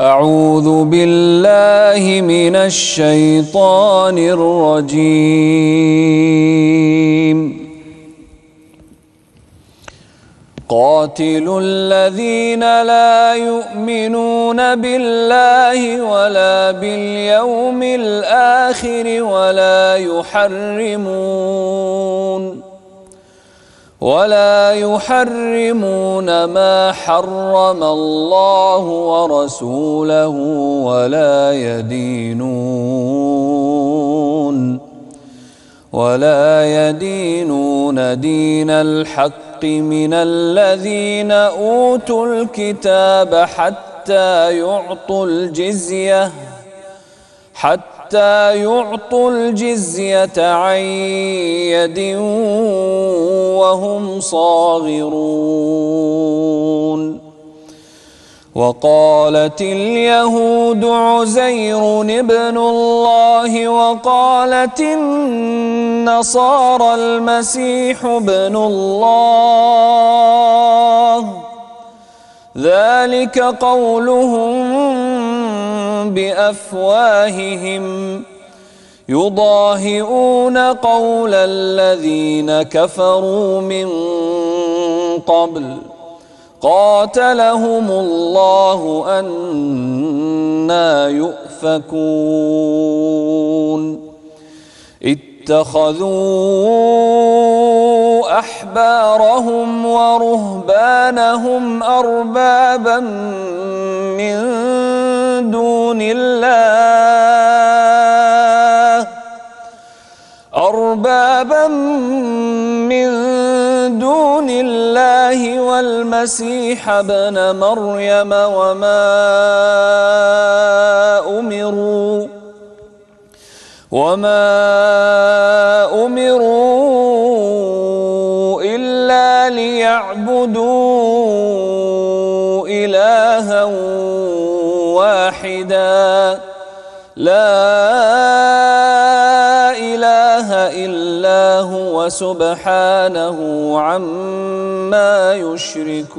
أعوذ بالله من الشيطان الرجيم. قاتلوا الذين لا يؤمنون بالله ولا باليوم الآخر ولا يحرمون. ولا يحرمون ما حرم الله ورسوله ولا يدينون ولا يدينون دين الحق من الذين أوتوا الكتاب حتى يعطوا الجزية حتى حتى يعطوا الجزية عن يد وهم صاغرون. وقالت اليهود عزير ابن الله وقالت النصارى المسيح ابن الله. ذلك قولهم بأفواههم يضاهئون قول الذين كفروا من قبل قاتلهم الله أنا يؤفكون اتخذوا أحبارهم ورهبانهم أربابا من دون الله أربابا من دون الله والمسيح ابن مريم وما أمروا وما أمروا ليعبدوا إلها واحدا. لا إله إلا هو سبحانه عما يشركون.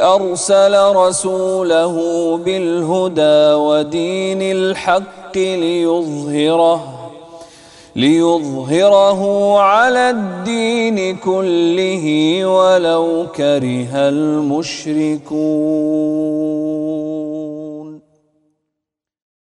أرسل رسوله بالهدى ودين الحق ليظهره ليظهره على الدين كله ولو كره المشركون.